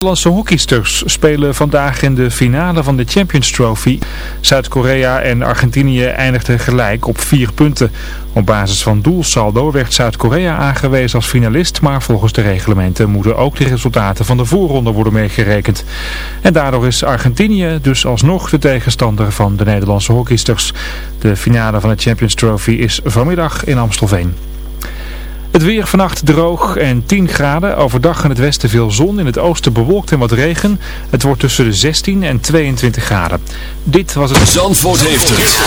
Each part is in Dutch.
Nederlandse hockeysters spelen vandaag in de finale van de Champions Trophy. Zuid-Korea en Argentinië eindigden gelijk op vier punten. Op basis van doelsaldo werd Zuid-Korea aangewezen als finalist, maar volgens de reglementen moeten ook de resultaten van de voorronde worden meegerekend. En daardoor is Argentinië dus alsnog de tegenstander van de Nederlandse hockeysters. De finale van de Champions Trophy is vanmiddag in Amstelveen. Het weer vannacht droog en 10 graden. Overdag in het westen veel zon. In het oosten bewolkt en wat regen. Het wordt tussen de 16 en 22 graden. Dit was het... Zandvoort heeft het.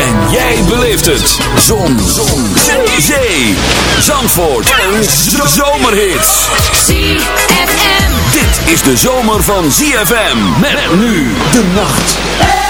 En jij beleeft het. Zon. zon. Zee. Zee. Zandvoort. Een zomerhit. ZFM. Dit is de zomer van ZFM. Met nu de nacht.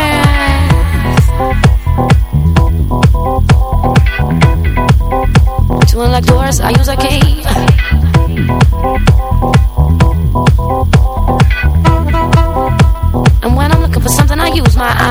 I use a key. And when I'm looking for something, I use my eyes.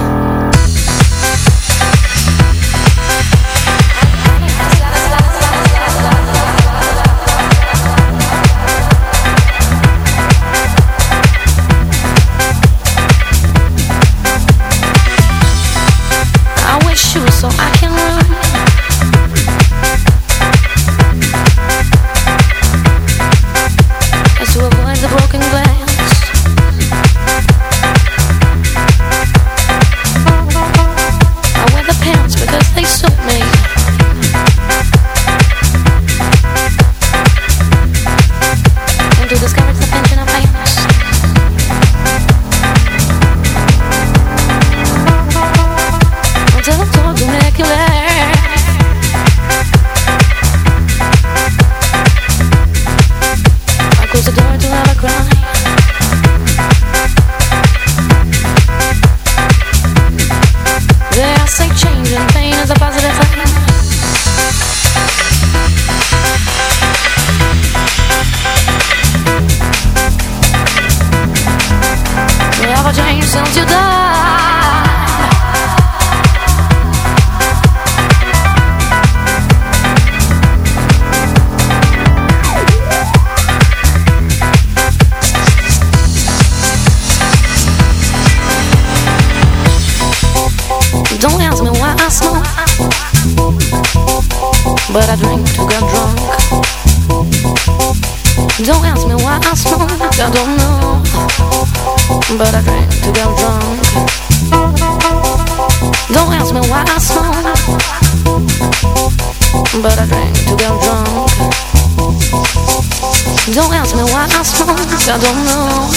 I don't know,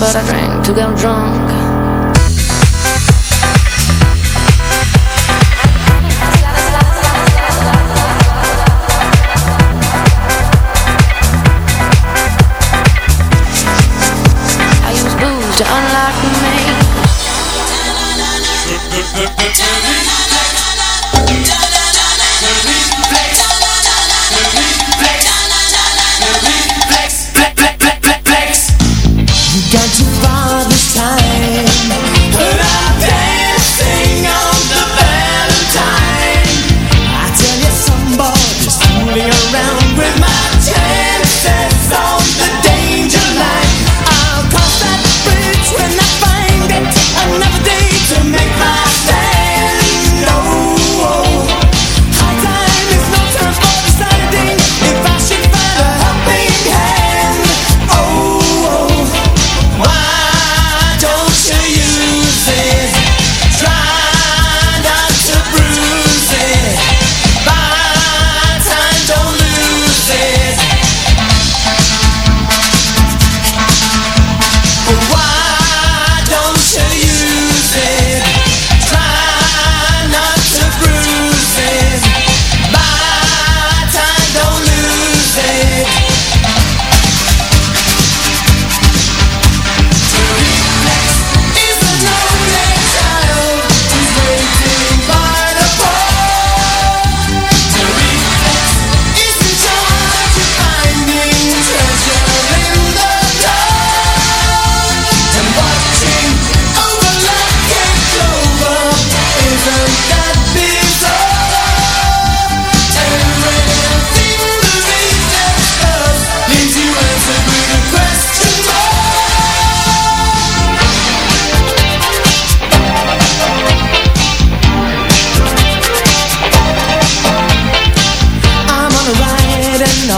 but I drink to get drunk. I use booze to unlock me.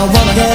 I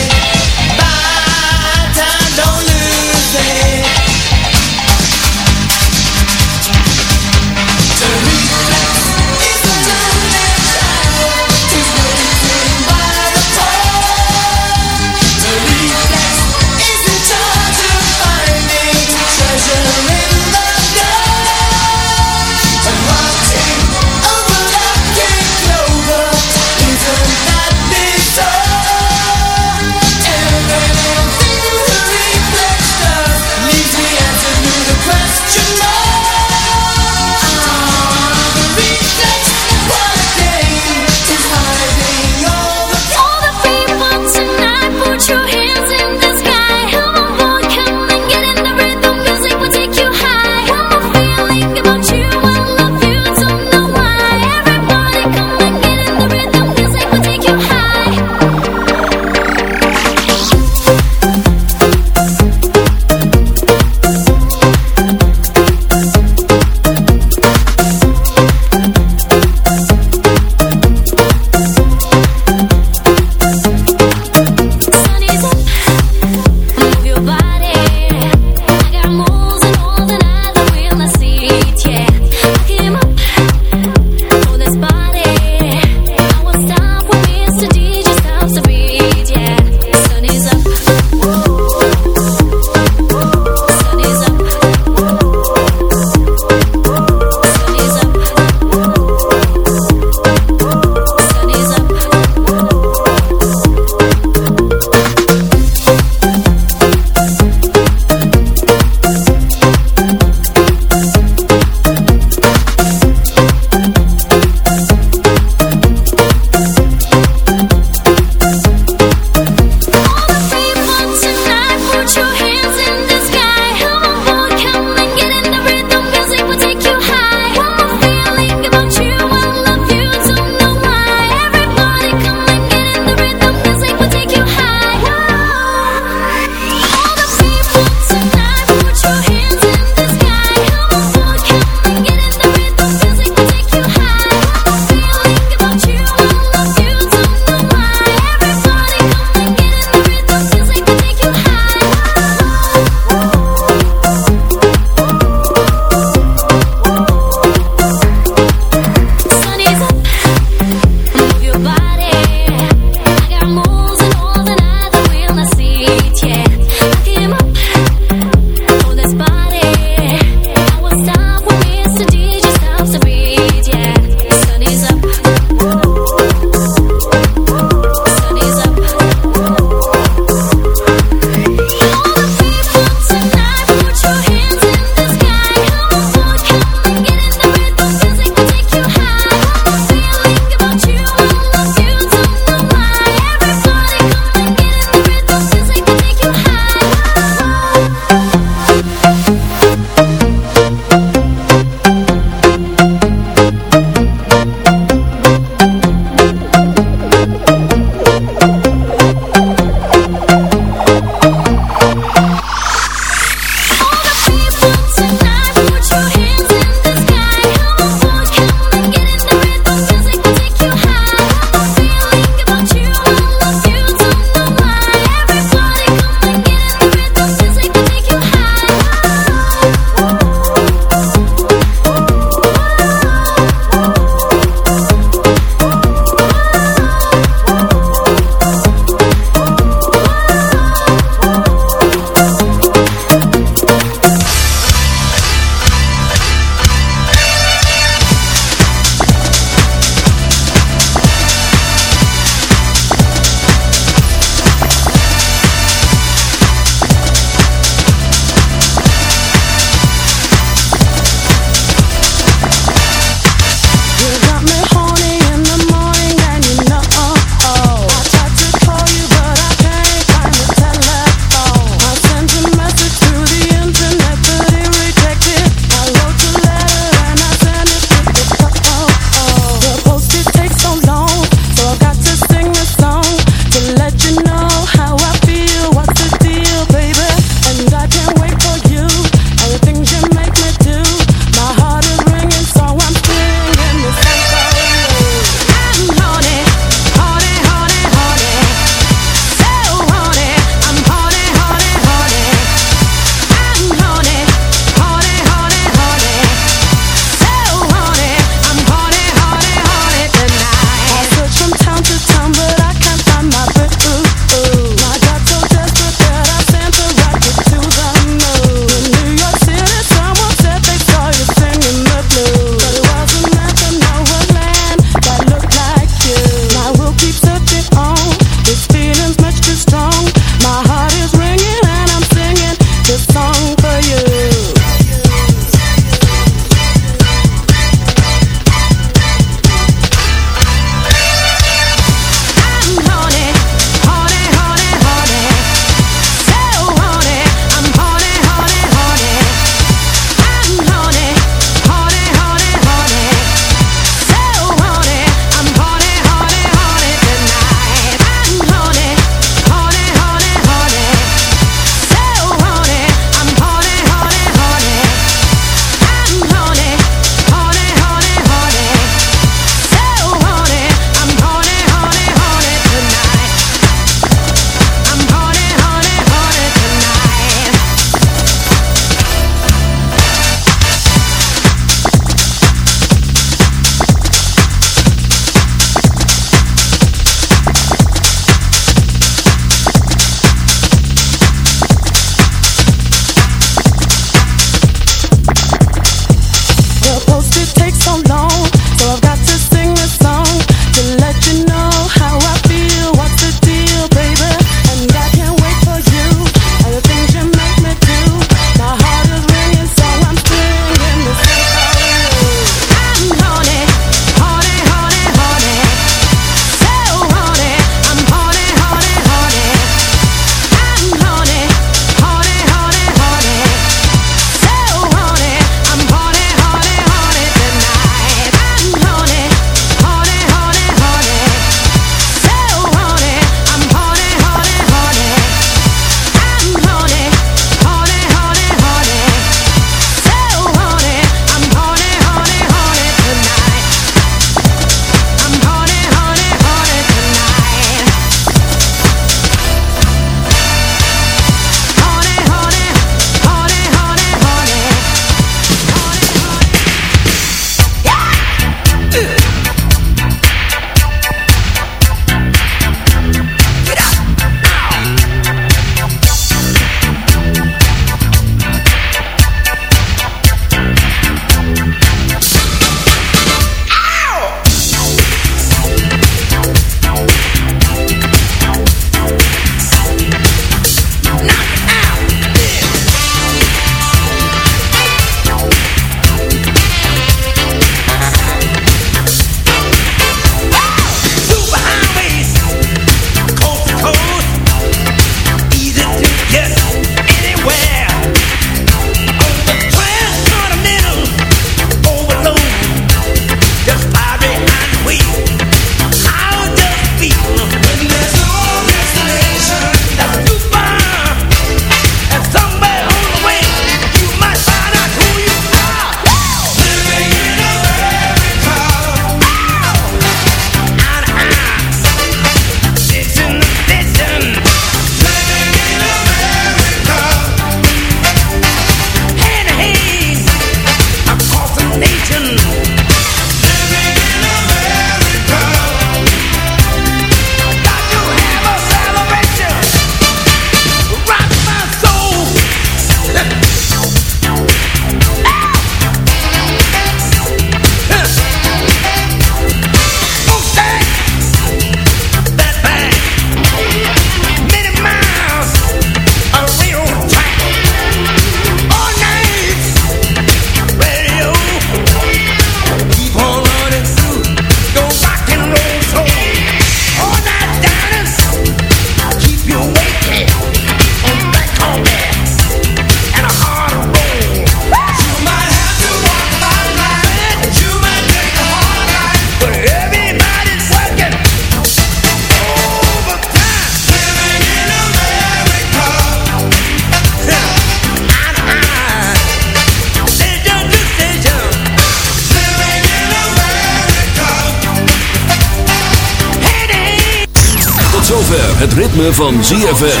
het ritme van ZFM.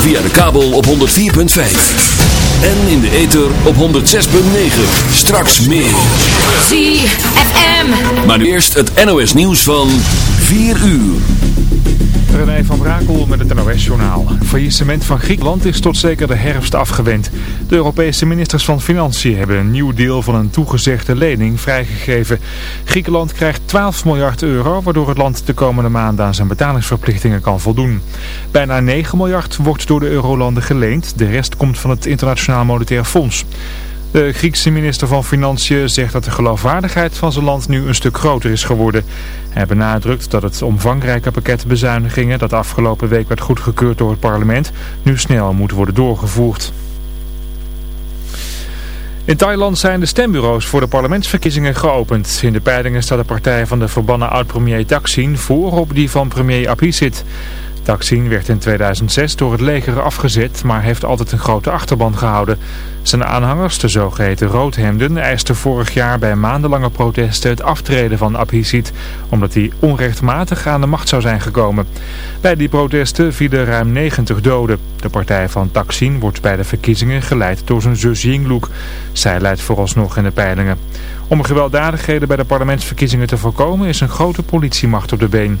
Via de kabel op 104.5. En in de ether op 106.9. Straks meer. ZFM. Maar nu eerst het NOS nieuws van 4 uur. René van Brakel met het NOS-journaal. Faillissement van Griekenland is tot zeker de herfst afgewend. De Europese ministers van Financiën hebben een nieuw deel van een toegezegde lening vrijgegeven. Griekenland krijgt 12 miljard euro, waardoor het land de komende maanden aan zijn betalingsverplichtingen kan voldoen. Bijna 9 miljard wordt door de eurolanden geleend. De rest komt van het Internationaal Monetair Fonds. De Griekse minister van Financiën zegt dat de geloofwaardigheid van zijn land nu een stuk groter is geworden. Hij benadrukt dat het omvangrijke pakket bezuinigingen dat afgelopen week werd goedgekeurd door het parlement nu snel moet worden doorgevoerd. In Thailand zijn de stembureaus voor de parlementsverkiezingen geopend. In de peilingen staat de partij van de verbannen oud-premier Thaksin voor op die van premier Abhisit. Thaksin werd in 2006 door het leger afgezet, maar heeft altijd een grote achterban gehouden. Zijn aanhangers, de zogeheten roodhemden, eisten vorig jaar bij maandenlange protesten het aftreden van Abhisit, omdat hij onrechtmatig aan de macht zou zijn gekomen. Bij die protesten vielen ruim 90 doden. De partij van Thaksin wordt bij de verkiezingen geleid door zijn zus Yingluck. Zij leidt vooralsnog in de peilingen. Om gewelddadigheden bij de parlementsverkiezingen te voorkomen is een grote politiemacht op de been.